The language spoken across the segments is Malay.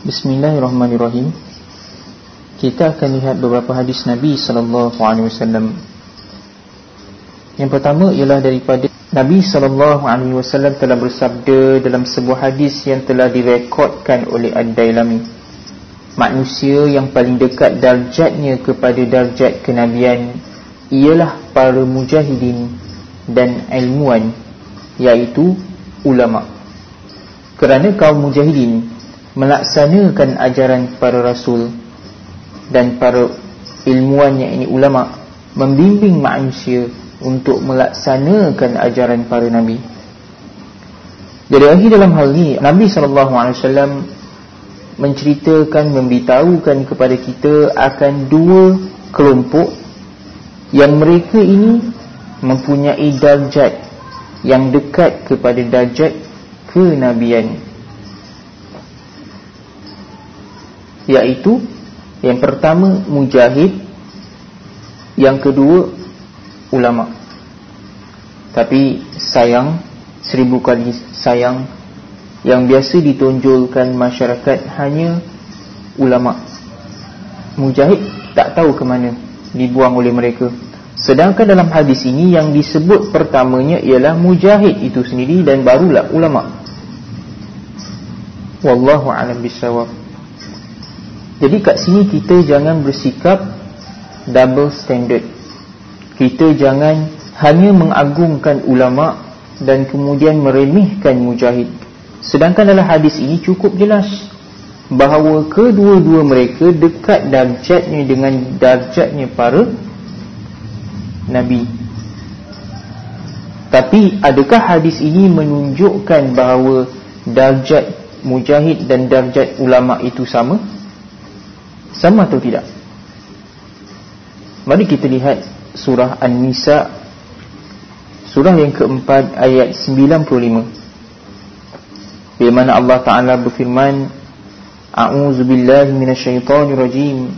Bismillahirrahmanirrahim. Kita akan lihat beberapa hadis Nabi sallallahu alaihi wasallam. Yang pertama ialah daripada Nabi sallallahu alaihi wasallam telah bersabda dalam sebuah hadis yang telah direkodkan oleh Ad-Dailami. Manusia yang paling dekat darjatnya kepada darjat kenabian ialah para mujahidin dan ilmuwan iaitu ulama. Kerana kaum mujahidin melaksanakan ajaran para rasul dan para ilmuwan yang ini ulama membimbing manusia untuk melaksanakan ajaran para nabi. Jadi lagi dalam hal ini Nabi wasallam menceritakan memberitahukan kepada kita akan dua kelompok yang mereka ini mempunyai darjat yang dekat kepada darjat kenabian iaitu yang pertama mujahid. Yang kedua ulama. Tapi sayang seribu kali sayang yang biasa ditonjolkan masyarakat hanya ulama. Mujahid tak tahu ke mana dibuang oleh mereka. Sedangkan dalam hadis ini yang disebut pertamanya ialah mujahid itu sendiri dan barulah ulama. Wallahu alam bisawab jadi kat sini kita jangan bersikap double standard. Kita jangan hanya mengagungkan ulama dan kemudian meremehkan mujahid. Sedangkan dalam hadis ini cukup jelas bahawa kedua-dua mereka dekat darjatnya dengan darjatnya para nabi. Tapi adakah hadis ini menunjukkan bahawa darjat mujahid dan darjat ulama itu sama? Sama atau tidak? Mari kita lihat surah An-Nisa surah yang keempat ayat 95. Di mana Allah Taala berfirman, A'udzu billahi minasyaitonir rajim.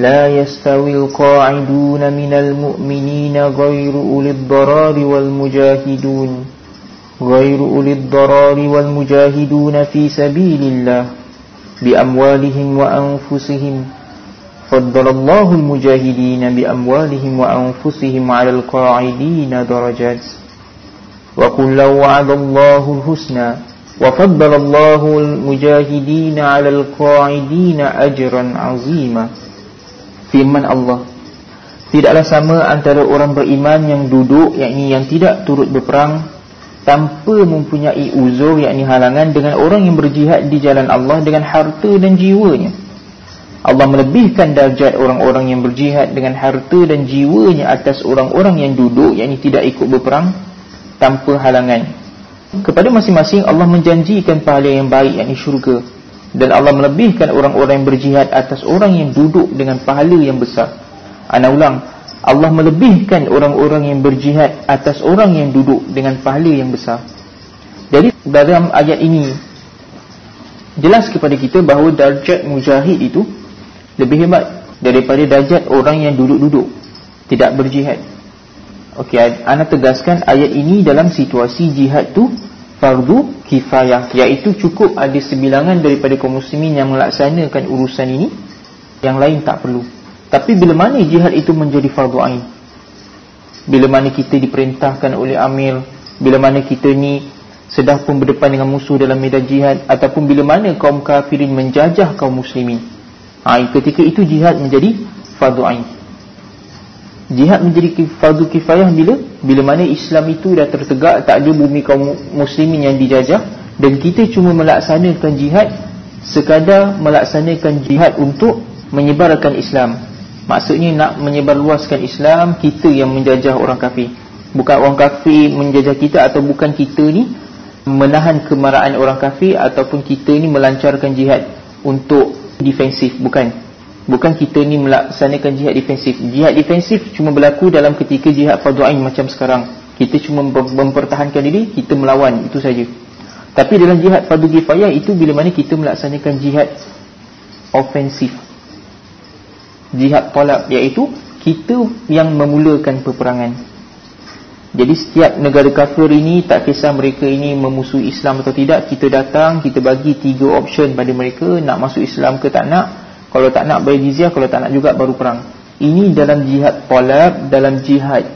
La yastawil qa'idun minal mu'minina ghairu ulil darari wal mujahidun. غير أولي الضرار والمجاهدون في سبيل الله بأموالهم وأنفسهم فضل الله المجاهدين بأموالهم وأنفسهم على القاعدين درجات وقل لو وعد الله الحسنى وفضل الله المجاهدين على القاعدين أجرا عظيما firman Allah Tidaklah sama antara orang beriman yang duduk yakni yang tidak turut berperang tanpa mempunyai uzur yakni halangan dengan orang yang berjihad di jalan Allah dengan harta dan jiwanya. Allah melebihkan darjat orang-orang yang berjihad dengan harta dan jiwanya atas orang-orang yang duduk yakni tidak ikut berperang tanpa halangan. Kepada masing-masing Allah menjanjikan pahala yang baik yakni syurga dan Allah melebihkan orang-orang yang berjihad atas orang yang duduk dengan pahala yang besar. Ana ulang, Allah melebihkan orang-orang yang berjihad atas orang yang duduk dengan pahala yang besar. Jadi dalam ayat ini jelas kepada kita bahawa darjat mujahid itu lebih hebat daripada darjat orang yang duduk-duduk tidak berjihad. Okey, ana tegaskan ayat ini dalam situasi jihad tu fardu kifayah iaitu cukup ada sebilangan daripada kaum muslimin yang melaksanakan urusan ini yang lain tak perlu. Tapi bila mana jihad itu menjadi fardu ain? Bila mana kita diperintahkan oleh amir, bila mana kita ni sedang pun berdepan dengan musuh dalam medan jihad ataupun bila mana kaum kafirin menjajah kaum muslimin. Ha, ketika itu jihad menjadi fardu ain. Jihad menjadi fardu kifayah bila bila mana Islam itu dah tertegak, tak ada bumi kaum muslimin yang dijajah dan kita cuma melaksanakan jihad sekadar melaksanakan jihad untuk menyebarkan Islam Maksudnya nak menyebarluaskan Islam Kita yang menjajah orang kafir. Bukan orang kafir menjajah kita Atau bukan kita ni Menahan kemarahan orang kafir Ataupun kita ni melancarkan jihad Untuk defensif. Bukan. Bukan kita ni melaksanakan jihad defensif. Jihad defensif cuma berlaku dalam ketika jihad fardu'ain macam sekarang. Kita cuma mempertahankan diri Kita melawan. Itu saja. Tapi dalam jihad fardu kifayah itu Bila mana kita melaksanakan jihad Offensif jihad talab iaitu kita yang memulakan peperangan Jadi setiap negara kafir ini tak kisah mereka ini memusuhi Islam atau tidak, kita datang, kita bagi tiga option pada mereka, nak masuk Islam ke tak nak. Kalau tak nak bayar jizyah, kalau tak nak juga baru perang. Ini dalam jihad talab, dalam jihad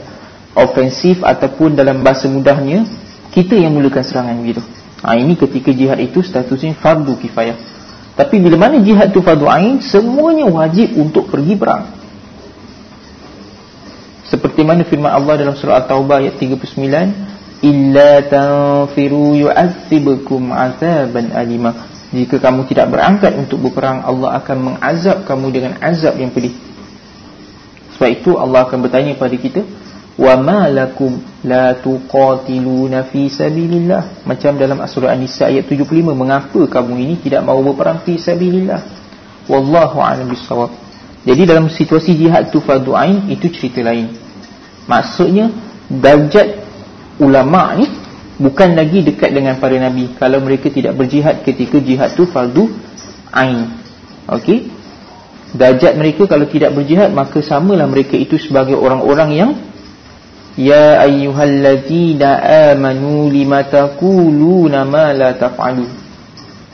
ofensif ataupun dalam bahasa mudahnya, kita yang mulakan serangan begitu. Ha, ini ketika jihad itu statusnya fardu kifayah. Tapi bila mana jihad itu fardu ain, semuanya wajib untuk pergi perang. Seperti mana firman Allah dalam surah At-Taubah ayat 39, "Illa tanfiru yu'adzibukum 'adzaban alima." Jika kamu tidak berangkat untuk berperang, Allah akan mengazab kamu dengan azab yang pedih. Sebab itu Allah akan bertanya pada kita, "Wa ma lakum la tuqatiluna fi sabilillah?" Macam dalam surah An-Nisa ayat 75, mengapa kamu ini tidak mahu berperang fi sabilillah? Wallahu a'lam bissawab. Jadi dalam situasi jihad tu fardu ain itu cerita lain. Maksudnya darjat ulama ni bukan lagi dekat dengan para nabi kalau mereka tidak berjihad ketika jihad tu fardu ain. Okey. Darjat mereka kalau tidak berjihad maka samalah mereka itu sebagai orang-orang yang ya ayyuhallazina amanu limataquluna ma la taf'alu.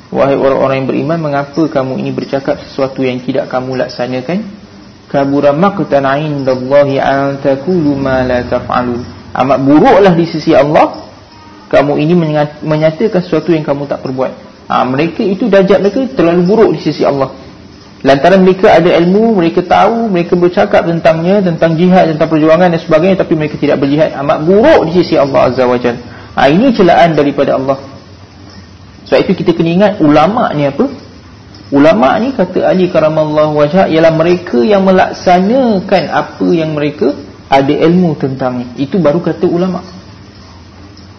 Wahai orang-orang yang beriman mengapa kamu ini bercakap sesuatu yang tidak kamu laksanakan? kabura maqtan 'indallahi an taqulu ma la taf'alun amat buruklah di sisi Allah kamu ini menyatakan sesuatu yang kamu tak perbuat ha, mereka itu darjat mereka terlalu buruk di sisi Allah lantaran mereka ada ilmu mereka tahu mereka bercakap tentangnya tentang jihad tentang perjuangan dan sebagainya tapi mereka tidak berjihad amat buruk di sisi Allah azza wajalla ha, ini celaan daripada Allah sebab itu kita kena ingat ulama ni apa Ulama ni kata Ali karamallahu wajah ialah mereka yang melaksanakan apa yang mereka ada ilmu tentangnya. Itu baru kata ulama.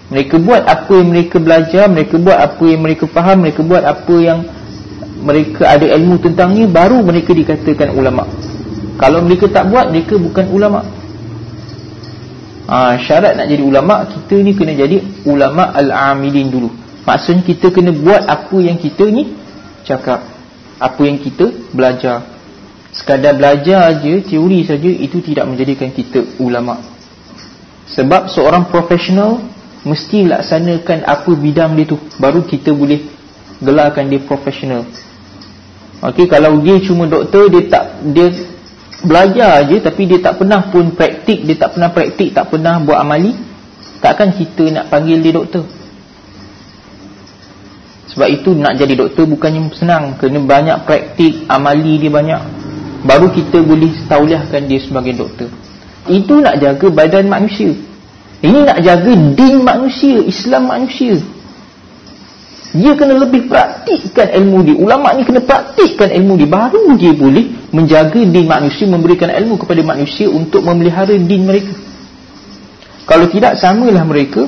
Mereka buat apa yang mereka belajar, mereka buat apa yang mereka faham, mereka buat apa yang mereka ada ilmu tentangnya baru mereka dikatakan ulama. Kalau mereka tak buat, mereka bukan ulama. Ha, syarat nak jadi ulama, kita ni kena jadi ulama al-amilin dulu. Maksudnya kita kena buat apa yang kita ni cakap apa yang kita belajar sekadar belajar aja teori saja itu tidak menjadikan kita ulama sebab seorang profesional mesti laksanakan apa bidang dia tu baru kita boleh gelarkan dia profesional okey kalau dia cuma doktor dia tak dia belajar aja tapi dia tak pernah pun praktik dia tak pernah praktik tak pernah buat amali takkan kita nak panggil dia doktor? Sebab itu nak jadi doktor bukannya senang Kena banyak praktik, amali dia banyak. Baru kita boleh tauliahkan dia sebagai doktor. Itu nak jaga badan manusia. Ini nak jaga din manusia, Islam manusia Dia kena lebih praktikkan ilmu dia. Ulama' ni kena praktikkan ilmu dia. Baru dia boleh menjaga din manusia Memberikan ilmu kepada manusia untuk memelihara din mereka. Kalau tidak, samalah mereka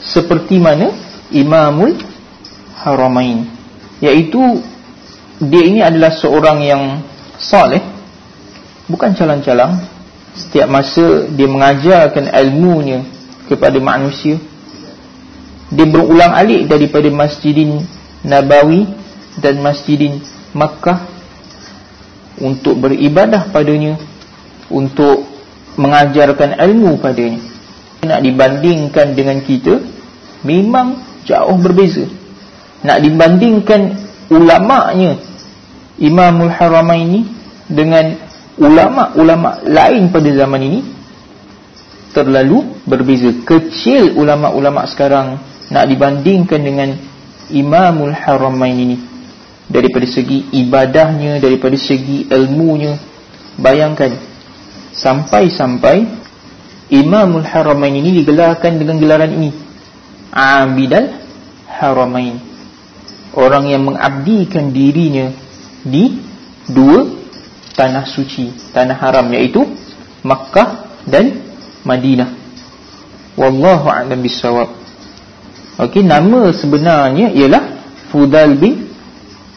Seperti mana Imamul haramain. Iaitu dia ini adalah seorang yang saleh bukan calang-calang. Setiap masa dia mengajarkan ilmunya kepada manusia dia berulang alik daripada masjidin Nabawi dan masjidin Makkah untuk beribadah padanya untuk mengajarkan ilmu padanya. Nak dibandingkan dengan kita memang jauh berbeza. Nak dibandingkan ulama'nya Imamul Haramain ini dengan ulama'-ulama' lain pada zaman ini terlalu berbeza. Kecil ulama'-ulama' sekarang nak dibandingkan dengan Imamul Haramain ini daripada segi ibadahnya daripada segi ilmunya bayangkan sampai-sampai Imamul Haramain ini digelarkan dengan gelaran ini Abidal Haramain orang yang mengabdikan dirinya di dua tanah suci, tanah haram iaitu Makkah dan Madinah. Wallahu a'lam bissawab. Okey, nama sebenarnya ialah Fudal bin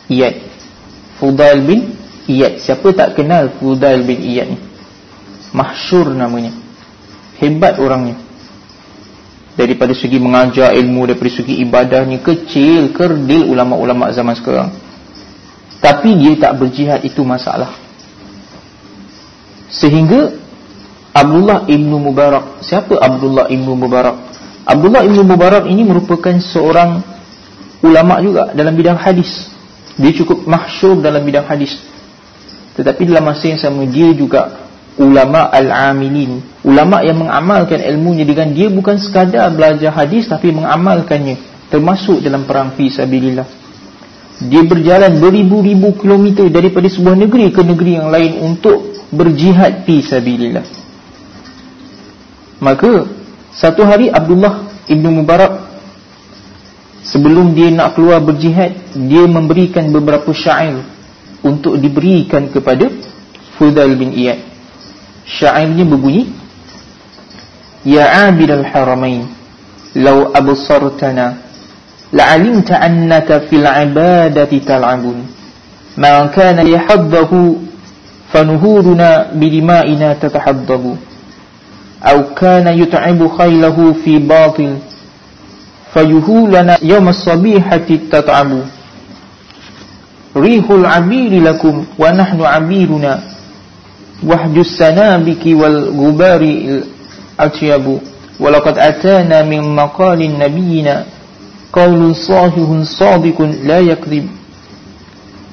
Iyad. Fudal bin Iyad. Siapa tak kenal Fudal bin Iyad ni? Mahsyur namanya. Hebat orangnya daripada segi mengajar ilmu daripada segi ibadahnya kecil kerdil ulama-ulama zaman sekarang tapi dia tak berjihad itu masalah sehingga Abdullah ibnu Mubarak siapa Abdullah ibnu Mubarak Abdullah ibnu Mubarak ini merupakan seorang ulama juga dalam bidang hadis. Dia cukup mahsyur dalam bidang hadis. Tetapi dalam masa yang sama dia juga ulama al-amilin. Ulama yang mengamalkan ilmunya dengan dia bukan sekadar belajar hadis tapi mengamalkannya. Termasuk dalam perang fi sabilillah. Dia berjalan beribu-ribu kilometer daripada sebuah negeri ke negeri yang lain untuk berjihad fi sabilillah. Maka satu hari Abdullah ibnu Mubarak sebelum dia nak keluar berjihad dia memberikan beberapa syair untuk diberikan kepada Fudal bin Iyad. Syairnya berbunyi Ya abid al-haramain Lau absartana La'alimta annaka fil ibadati tal'abun. Ma kana yahaddahu Fanuhuruna bidima'ina tatahaddabu أو كان يتعب خيله في باطل فيهولنا يوم الصبيحة تتعب. ريح العبير لكم ونحن عبيرنا وحج السنابك والغبار الأطيب. ولقد أتانا من مقال نبينا قول صاحب صادق لا يكذب.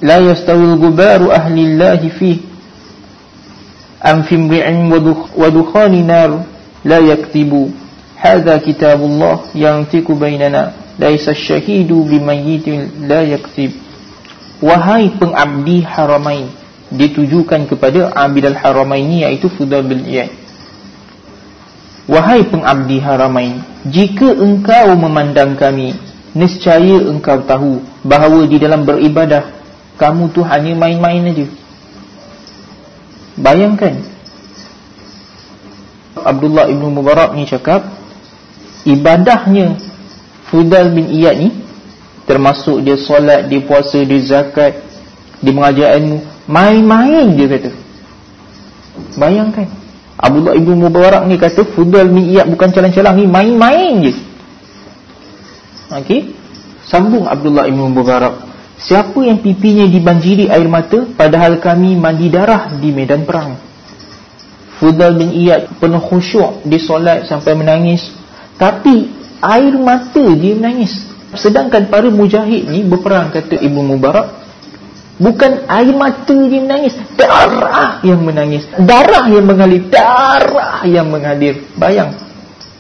لا يستوي الغبار أهل الله فيه. أم في امرع ودخان نار لا يكذب هذا كتاب الله ينطق بيننا ليس الشهيد بميت لا يكذب Wahai pengabdi haramain ditujukan kepada Abid al-Haramaini iaitu Fudal bin Iyad. Wahai pengabdi haramain, jika engkau memandang kami, nescaya engkau tahu bahawa di dalam beribadah kamu tu hanya main-main aja. Bayangkan. Abdullah ibn Mubarak ni cakap ibadahnya Fudal bin Iyad ni termasuk dia solat, dia puasa, dia zakat, dia mengajar ilmu Main-main dia kata. Bayangkan. Abdullah Ibn Mubarak ni kata Fudal ni iya bukan calang-calang ni Main-main je. Okey? Sambung Abdullah Ibn Mubarak Siapa yang pipinya dibanjiri air mata Padahal kami mandi darah di medan perang. Fudal bin Iyad penuh khusyuk Dia solat sampai menangis. Tapi air mata dia menangis. Sedangkan para mujahid ni berperang Kata Ibu Mubarak Bukan air mata dia menangis Darah yang menangis. Darah yang mengalir Darah yang mengalir. Bayang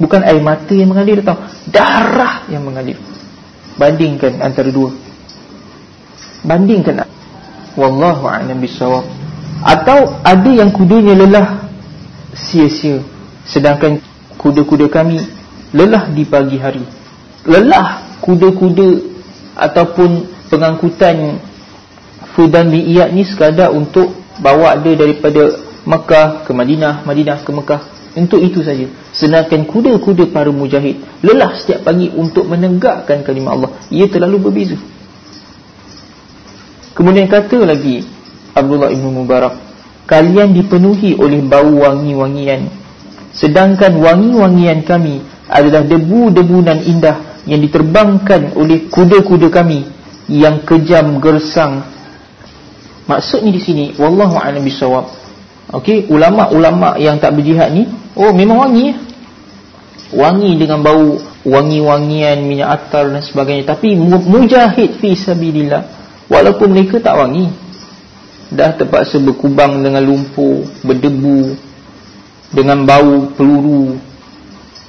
Bukan air mata yang mengalir tau Darah yang mengalir. Bandingkan antara dua Bandingkan Wallahu a'lam bisawab Atau ada yang kudanya lelah Sia-sia Sedangkan kuda-kuda kami Lelah di pagi hari Lelah kuda-kuda Ataupun pengangkutan Fudan bin Iyad ni sekadar untuk bawa dia daripada Mekah ke Madinah, Madinah ke Mekah. Untuk itu saja. Sedangkan kuda-kuda para mujahid lelah setiap pagi untuk menegakkan kalimah Allah. Ia terlalu berbeza. Kemudian kata lagi Abdullah Ibn Mubarak, kalian dipenuhi oleh bau wangi-wangian. Sedangkan wangi-wangian kami adalah debu-debu dan indah yang diterbangkan oleh kuda-kuda kami yang kejam gersang Maksudnya di sini wallahu a'lam bisawab. Okey, ulama-ulama yang tak berjihad ni, oh memang wangi ya. Wangi dengan bau wangi-wangian minyak atar dan sebagainya, tapi mujahid fi sabilillah walaupun mereka tak wangi dah terpaksa berkubang dengan lumpur, berdebu dengan bau peluru,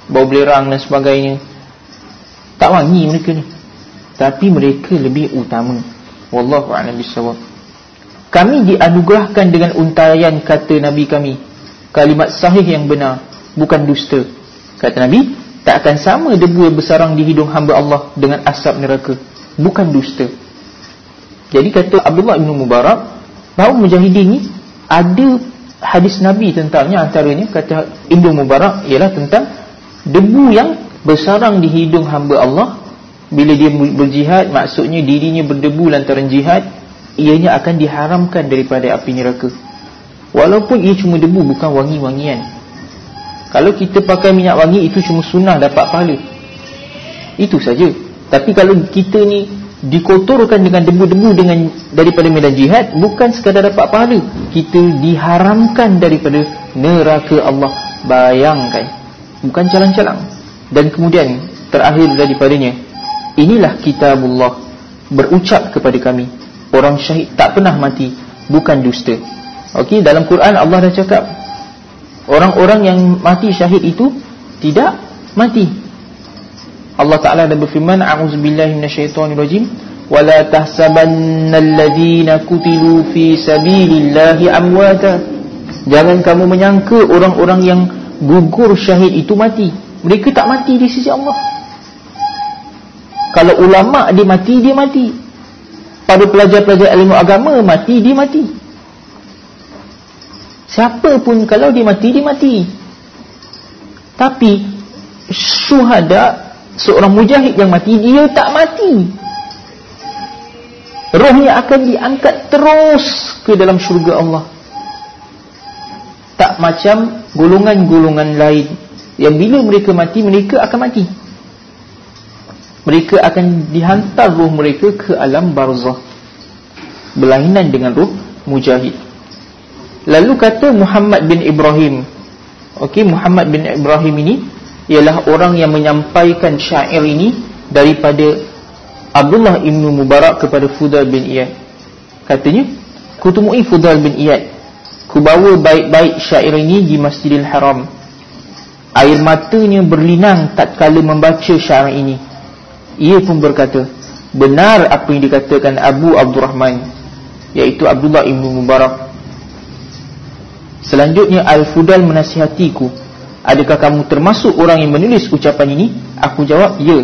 bau belerang dan sebagainya. Tak wangi mereka ni. Tapi mereka lebih utama. Wallahu a'lam bisawab kami dianugerahkan dengan untayan kata Nabi kami kalimat sahih yang benar bukan dusta kata Nabi tak akan sama debu bersarang di hidung hamba Allah dengan asap neraka bukan dusta jadi kata Abdullah bin Mubarak bahawa mujahidin ni ada hadis Nabi tentangnya antaranya kata Ibn Mubarak ialah tentang debu yang bersarang di hidung hamba Allah. Bila dia berjihad maksudnya dirinya berdebu lantaran jihad ianya akan diharamkan daripada api neraka. Walaupun ia cuma debu bukan wangi-wangian. Kalau kita pakai minyak wangi itu cuma sunnah dapat pahala. Itu saja. Tapi kalau kita ni dikotorkan dengan debu-debu dengan daripada medan jihad bukan sekadar dapat pahala. Kita diharamkan daripada neraka Allah. Bayangkan bukan calang-calang. Dan kemudian terakhir daripadanya inilah kitabullah berucap kepada kami. Orang syahid tak pernah mati bukan dusta. Okey dalam Quran Allah dah cakap orang-orang yang mati syahid itu tidak mati Allah Taala dah berfirman a'udzubillahi minasyaitonirrajim. Wala tahsabannal ladzina kutilu fi sabilillahi amwata. Jangan kamu menyangka orang-orang yang gugur syahid itu mati. Mereka tak mati di sisi Allah. Kalau ulama dia mati dia mati. Pada pelajar-pelajar ilmu agama mati dia mati. Siapa pun kalau dia mati dia mati. Tapi syuhada seorang mujahid yang mati dia tak mati. Rohnya akan diangkat terus ke dalam syurga Allah. Tak macam golongan-golongan lain yang bila mereka mati mereka akan mati. Mereka akan dihantar roh mereka ke alam barzah berlainan dengan roh mujahid. Lalu kata Muhammad bin Ibrahim okey Muhammad bin Ibrahim ini ialah orang yang menyampaikan syair ini daripada Abdullah ibn Mubarak kepada Fudal bin Iyad. Katanya kutumui Fudal bin Iyad. Ku bawa baik-baik syair ini di Masjidil Haram. Air matanya berlinang tak kala membaca syair ini. Ia pun berkata benar apa yang dikatakan Abu Abdurrahman iaitu Abdullah ibn Mubarak. Selanjutnya Al-Fudal menasihatiku adakah kamu termasuk orang yang menulis ucapan ini? Aku jawab ya.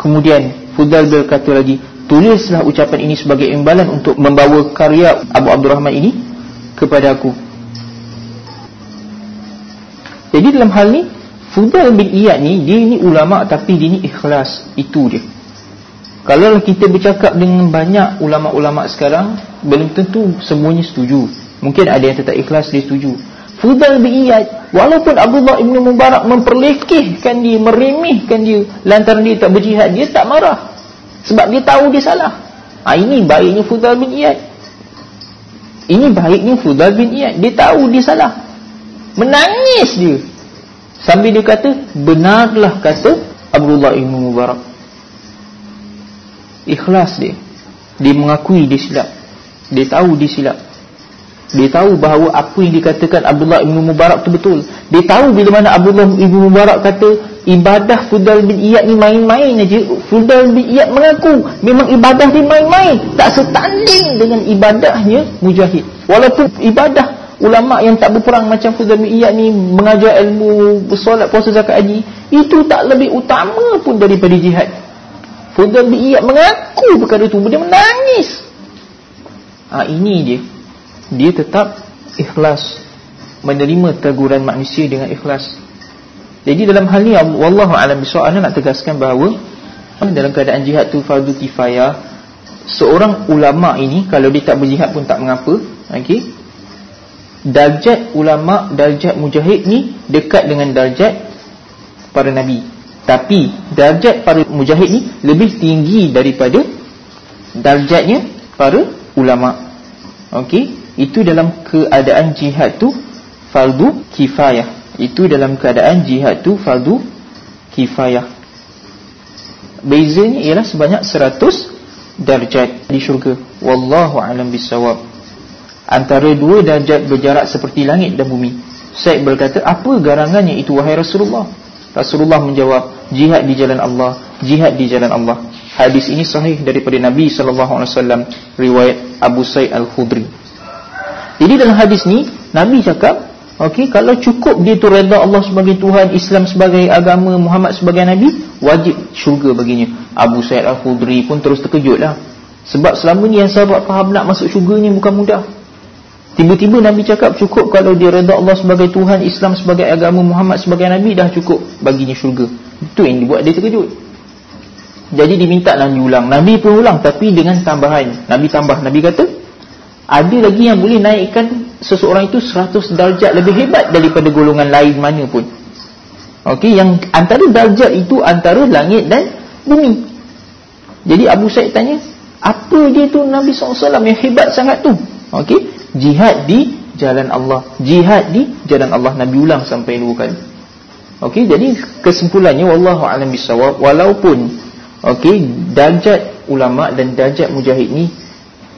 Kemudian Fudal berkata lagi Tulislah ucapan ini sebagai imbalan Untuk membawa karya Abu Abdurrahman ini Kepada aku. Jadi dalam hal ni Fudal bin Iyad ni Dia ni ulama' tapi dia ni ikhlas. Itu dia. Kalau kita bercakap dengan banyak ulama'-ulama' sekarang Belum tentu semuanya setuju. Mungkin ada yang tetap ikhlas dia setuju Fudal bin Iyad Walaupun Abdullah ibn Mubarak memperlekehkan dia Meremehkan dia Lantaran dia tak berjihad Dia tak marah. Sebab dia tahu dia salah. Ha, Ini baiknya Fudal bin Iyad. Ini baiknya Fudal bin Iyad. Dia tahu dia salah. Menangis dia. Sambil dia kata Benarlah kata Abdullah ibn Mubarak. Ikhlas dia. Dia mengakui dia silap. Dia tahu dia silap Dia tahu bahawa apa yang dikatakan Abdullah ibn Mubarak itu betul Dia tahu bila mana Abdullah ibn Mubarak kata ibadah Fudal bin Iyad ni main-main aja. Fudal bin Iyad mengaku memang ibadah dia main-main, tak setanding dengan ibadahnya mujahid. Walaupun ibadah ulama yang tak berperang macam Fudal bin Iyad ni mengajar ilmu solat, puasa, zakat, haji, itu tak lebih utama pun daripada jihad. Fudal bin Iyad mengaku perkara itu, dia menangis. Ha, ini dia. Dia tetap ikhlas menerima teguran manusia dengan ikhlas. Jadi dalam hal ni wallahu alam bisawab. Nak tegaskan bahawa dalam keadaan jihad tu fardu kifayah seorang ulama ini kalau dia tak berjihad pun tak mengapa. Okey. Darjat ulama darjat mujahid ni dekat dengan darjat para nabi. Tapi darjat para mujahid ni lebih tinggi daripada darjatnya para ulama. Okey itu dalam keadaan jihad tu fardu kifayah. Itu dalam keadaan jihad tu fardu kifayah. Bezanya ialah sebanyak 100 darjat di syurga. Wallahu alam bisawab antara dua darjat berjarak seperti langit dan bumi. Syekh berkata apa garangannya itu wahai Rasulullah? Rasulullah menjawab jihad di jalan Allah jihad di jalan Allah. Hadis ini sahih daripada Nabi sallallahu alaihi wasallam riwayat Abu Sa'id Al-Khudri jadi dalam hadis ni Nabi cakap Okey, kalau cukup dia tu redha Allah sebagai Tuhan, Islam sebagai agama, Muhammad sebagai nabi, wajib syurga baginya. Abu Sa'id Al-Khudri pun terus terkejutlah. Sebab selama ni yang sahabat faham nak masuk syurga ni bukan mudah. Tiba-tiba Nabi cakap cukup kalau dia redha Allah sebagai Tuhan, Islam sebagai agama, Muhammad sebagai nabi dah cukup baginya syurga. Itu yang dibuat dia terkejut. Jadi diminta Nabi ulang. Nabi pun ulang tapi dengan tambahan. Nabi tambah. Nabi kata, ada lagi yang boleh naikkan seseorang itu 100 darjat lebih hebat daripada golongan lain mana pun. Okey, yang antara darjat itu antara langit dan bumi. Jadi Abu Said tanya, apa dia tu Nabi SAW yang hebat sangat tu? Okey, jihad di jalan Allah jihad di jalan Allah Nabi ulang sampai dua kali okey jadi kesimpulannya wallahu alam bisawab walaupun okey darjat ulama dan darjat mujahid ni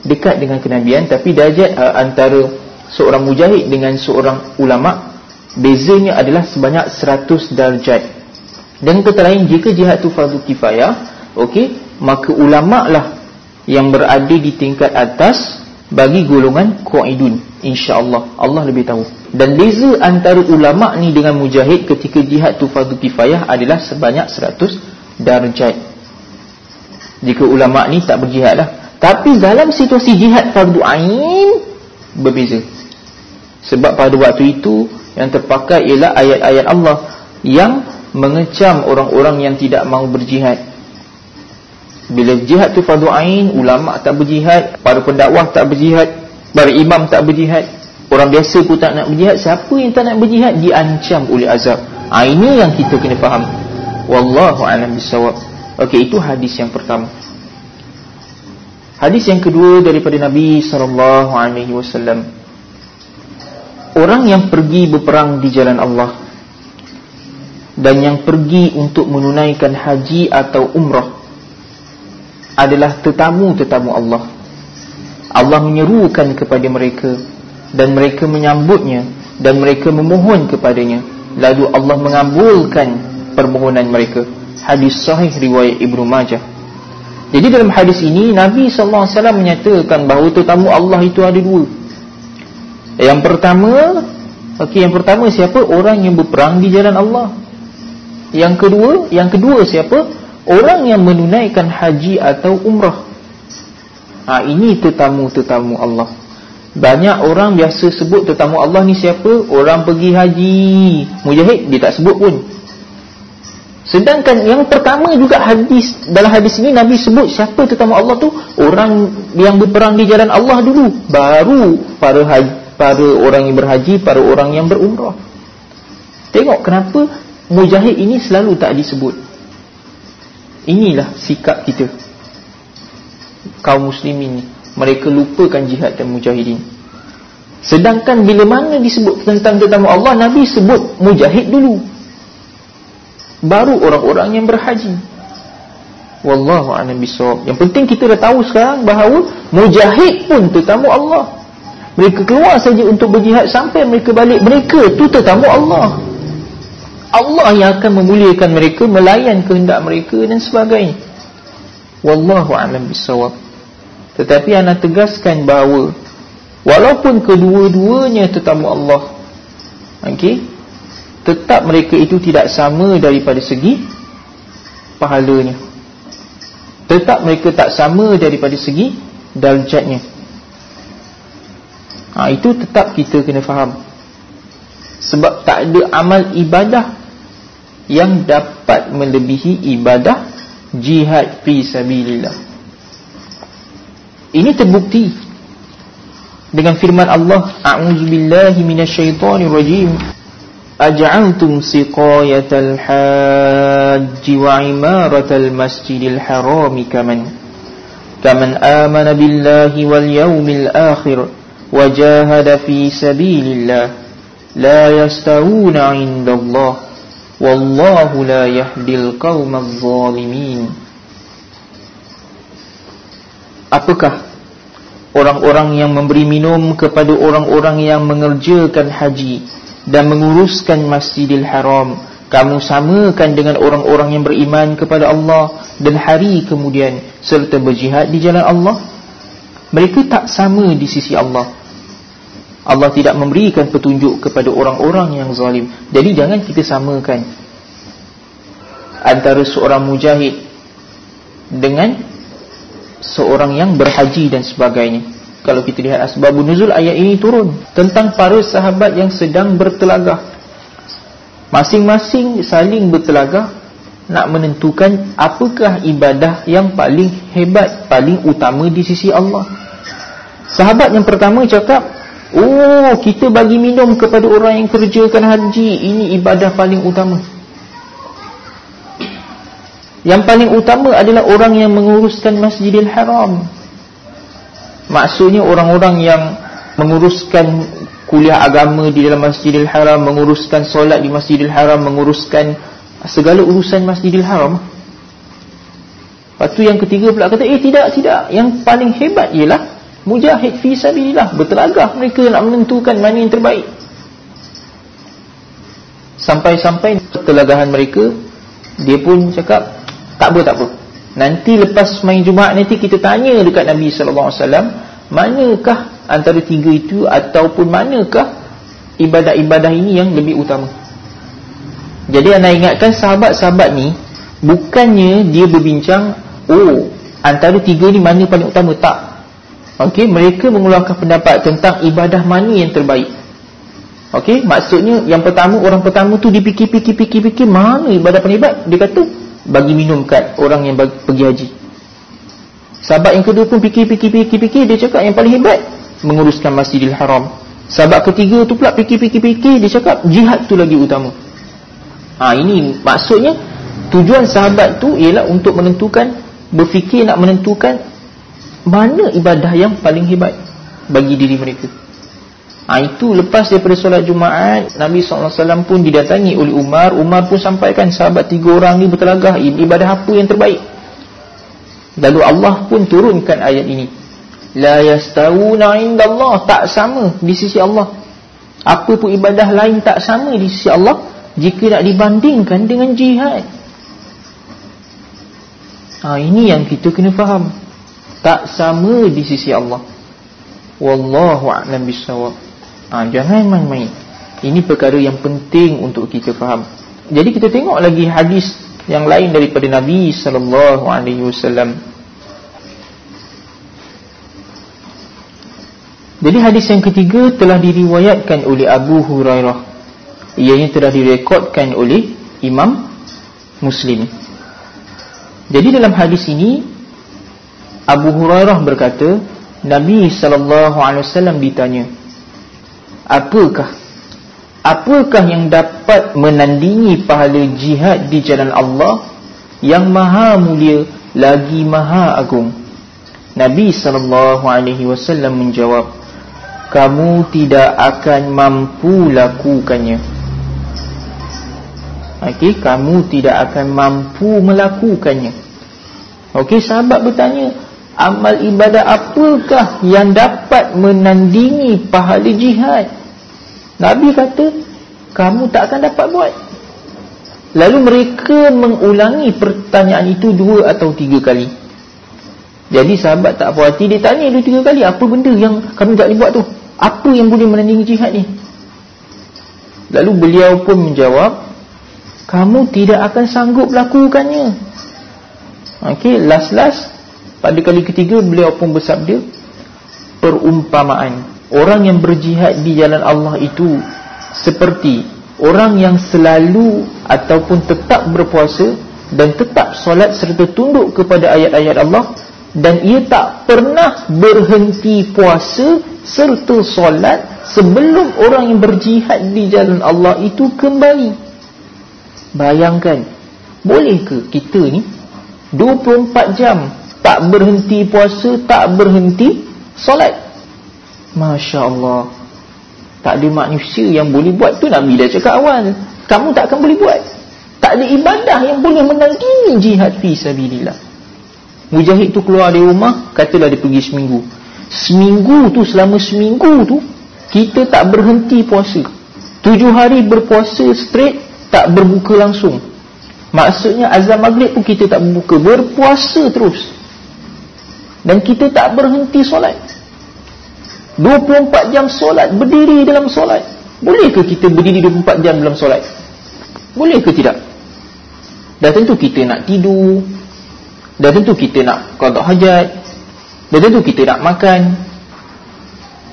dekat dengan kenabian tapi darjat uh, antara seorang mujahid dengan seorang ulama bezanya adalah sebanyak 100 darjat. Dan kata lain jika jihad tu fardu kifayah okey maka ulama lah yang berada di tingkat atas bagi golongan qaidun insyaallah. Allah lebih tahu. Dan beza antara ulama ni dengan mujahid ketika jihad tu fardu kifayah adalah sebanyak 100 darjat. Jika ulama ni tak berjihad lah tapi dalam situasi jihad fardu ain berbeza sebab pada waktu itu yang terpakai ialah ayat-ayat Allah yang mengecam orang-orang yang tidak mahu berjihad bila jihad tu fardu ain, ulama tak berjihad, para pendakwah tak berjihad, para imam tak berjihad, orang biasa pun tak nak berjihad, siapa yang tak nak berjihad diancam oleh azab. Ha, ini yang kita kena faham. Wallahu a'lam bissawab. Okey, itu hadis yang pertama. Hadis yang kedua daripada Nabi sallallahu alaihi wasallam. Orang yang pergi berperang di jalan Allah dan yang pergi untuk menunaikan haji atau umrah adalah tetamu-tetamu Allah. Allah menyerukan kepada mereka dan mereka menyambutnya dan mereka memohon kepadanya. Lalu Allah mengabulkan permohonan mereka. Hadis sahih riwayat Ibnu Majah. Jadi dalam hadis ini Nabi wasallam menyatakan bahawa tetamu Allah itu ada dua. Yang pertama, okey yang pertama siapa? Orang yang berperang di jalan Allah. Yang kedua, yang kedua siapa? orang yang menunaikan haji atau umrah ha, ini tetamu-tetamu Allah banyak orang biasa sebut tetamu Allah ni siapa orang pergi haji mujahid dia tak sebut pun sedangkan yang pertama juga hadis dalam hadis ini Nabi sebut siapa tetamu Allah tu? Orang yang berperang di jalan Allah dulu. Baru para haji, para orang yang berhaji para orang yang berumrah. Tengok kenapa mujahid ini selalu tak disebut. Inilah sikap kita. Kaum muslimin Mereka lupakan jihad dan mujahidin. Sedangkan bila mana disebut tentang tetamu Allah Nabi sebut mujahid dulu Baru orang-orang yang berhaji Wallahu a'lam bishawab. Yang penting kita dah tahu sekarang bahawa mujahid pun tetamu Allah. Mereka keluar saja untuk berjihad sampai mereka balik. Mereka tu tetamu Allah. Allah yang akan memuliakan mereka melayan kehendak mereka dan sebagainya wallahu a'lam bissawab tetapi ana tegaskan bahawa walaupun kedua-duanya tetamu Allah okey tetap mereka itu tidak sama daripada segi pahalanya tetap mereka tak sama daripada segi darjatnya ha, itu tetap kita kena faham sebab tak ada amal ibadah yang dapat melebihi ibadah jihad fi sabilillah. Ini terbukti dengan firman Allah, A'udzubillahi minasyaitonirrajim. Siqayatal hajji wa imaratal masjidil harami kaman kaman amana billahi wal yawmil akhir wa jahada fi sabilillah la yastawuna 'indallahi Wallahu la yahdil qawmaz zalimin Apakah orang-orang yang memberi minum kepada orang-orang yang mengerjakan haji dan menguruskan Masjidil Haram kamu samakan dengan orang-orang yang beriman kepada Allah dan hari kemudian serta berjihad di jalan Allah mereka tak sama di sisi Allah Allah tidak memberikan petunjuk kepada orang-orang yang zalim. Jadi jangan kita samakan antara seorang mujahid dengan seorang yang berhaji dan sebagainya. Kalau kita lihat asbabun nuzul ayat ini turun tentang para sahabat yang sedang bertelagah. Masing-masing saling bertelagah nak menentukan apakah ibadah yang paling hebat, paling utama di sisi Allah. Sahabat yang pertama cakap Oh, kita bagi minum kepada orang yang kerjakan haji. Ini ibadah paling utama. Yang paling utama adalah orang yang menguruskan Masjidil Haram. Maksudnya orang-orang yang menguruskan kuliah agama di dalam Masjidil Haram, menguruskan solat di Masjidil Haram, menguruskan segala urusan Masjidil Haram. Lepas tu yang ketiga pula kata, eh tidak, tidak. Yang paling hebat ialah mujahid fi sabilillah. Bertelagah mereka nak menentukan mana yang terbaik. Sampai-sampai telagahan mereka, dia pun cakap, tak apa, tak apa. Nanti lepas main Jumaat nanti kita tanya dekat Nabi sallallahu alaihi wasallam, manakah antara tiga itu ataupun manakah ibadah-ibadah ini yang lebih utama? Jadi anda ingatkan sahabat-sahabat ni bukannya dia berbincang, oh, antara tiga ni mana paling utama tak? Okey, mereka mengeluarkan pendapat tentang ibadah mana yang terbaik. Okey, maksudnya yang pertama orang pertama tu dipikir-pikir-pikir-pikir mana ibadah paling hebat? Dia kata bagi minum kat orang yang bagi, pergi haji. Sahabat yang kedua pun fikir-fikir-fikir-fikir dia cakap yang paling hebat menguruskan Masjidil Haram. Sahabat ketiga tu pula fikir-fikir-fikir dia cakap jihad tu lagi utama. Ha ini maksudnya tujuan sahabat tu ialah untuk menentukan berfikir nak menentukan mana ibadah yang paling hebat bagi diri mereka. Ha, itu lepas daripada solat Jumaat Nabi SAW pun didatangi oleh Umar. Umar pun sampaikan sahabat tiga orang ni bertelagah Ibadah apa yang terbaik? Lalu Allah pun turunkan ayat ini. La yastawuna indallah Tak sama di sisi Allah. Apa pun ibadah lain tak sama di sisi Allah Jika nak dibandingkan dengan jihad. Ha, Ini yang kita kena faham. Tak sama di sisi Allah. Wallahu a'lam bisawab ha, Jangan main-main Ini perkara yang penting untuk kita faham Jadi kita tengok lagi hadis yang lain daripada Nabi wasallam. Jadi hadis yang ketiga telah diriwayatkan oleh Abu Hurairah. Ianya telah direkodkan oleh Imam Muslim. Jadi dalam hadis ini Abu Hurairah berkata, Nabi wasallam ditanya, apakah? Apakah yang dapat menandingi pahala jihad di jalan Allah? Yang maha mulia lagi maha agung. Nabi sallallahu alaihi wasallam menjawab kamu tidak akan mampu lakukannya. Okey kamu tidak akan mampu melakukannya. Okey sahabat bertanya amal ibadah apakah yang dapat menandingi pahala jihad? Nabi kata kamu tak akan dapat buat. Lalu mereka mengulangi pertanyaan itu dua atau tiga kali. Jadi sahabat tak puas hati Dia tanya dua tiga kali Apa benda yang kamu tak boleh buat tu? Apa yang boleh menandingi jihad ni? Lalu beliau pun menjawab Kamu tidak akan sanggup lakukannya. Okey, last-last Pada kali ketiga beliau pun bersabda Perumpamaan Orang yang berjihad di jalan Allah itu Seperti Orang yang selalu Ataupun tetap berpuasa Dan tetap solat serta tunduk kepada ayat-ayat Allah Dan ia tak pernah berhenti puasa Serta solat Sebelum orang yang berjihad di jalan Allah itu kembali. Bayangkan Boleh ke kita ni 24 jam Tak berhenti puasa Tak berhenti solat. Masya Allah Tak ada manusia yang boleh buat tu Nabi dah cakap awal. Kamu tak akan boleh buat. Tak ada ibadah yang boleh menandingi jihad fi sabilillah. Mujahid tu keluar dari rumah Katalah dia pergi seminggu. Seminggu tu selama seminggu tu Kita tak berhenti puasa. Tujuh hari berpuasa straight Tak berbuka langsung. Maksudnya azam maghrib pun kita tak berbuka. Berpuasa terus Dan kita tak berhenti solat. 24 jam solat Berdiri dalam solat. Boleh ke kita berdiri 24 jam dalam solat? Boleh ke tidak? Dah tentu kita nak tidur. Dah tentu kita nak Kodok hajat. Dah tentu kita nak makan.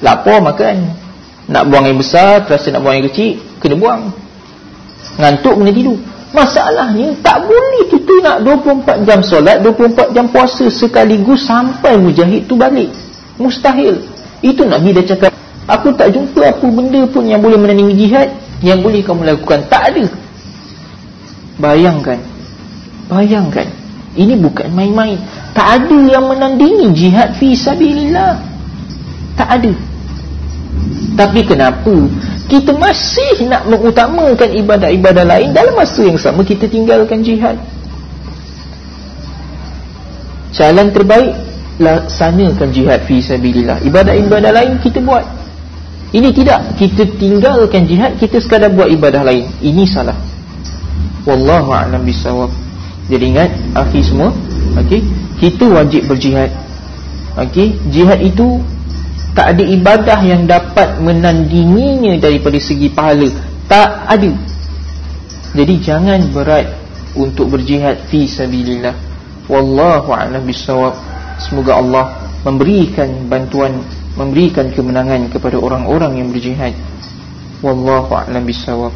Lapar makan. Nak buang air besar Terasa nak buang air kecil Kena buang. Ngantuk kena tidur Masalahnya tak boleh kita nak 24 jam solat 24 jam puasa sekaligus Sampai mujahid tu balik. Mustahil. Itu Nabi dah cakap Aku tak jumpa apa benda pun yang boleh menandingi jihad Yang boleh kamu lakukan. Tak ada. Bayangkan. Bayangkan. Ini bukan main-main. Tak ada yang menandingi jihad fi sabilillah. Tak ada. Tapi kenapa kita masih nak mengutamakan ibadah-ibadah lain dalam masa yang sama kita tinggalkan jihad? Jalan terbaik laksanakan jihad fi sabilillah. Ibadah-ibadah lain kita buat. Ini tidak kita tinggalkan jihad kita sekadar buat ibadah lain. Ini salah. Wallahu a'lam bisawab. Jadi ingat akhi semua, okey, kita wajib berjihad. Okey, jihad itu tak ada ibadah yang dapat menandinginya daripada segi pahala. Tak ada. Jadi jangan berat untuk berjihad fi sabilillah. Wallahu a'lam bisawab. Semoga Allah memberikan bantuan, memberikan kemenangan kepada orang-orang yang berjihad. Wallahu a'lam bisawab.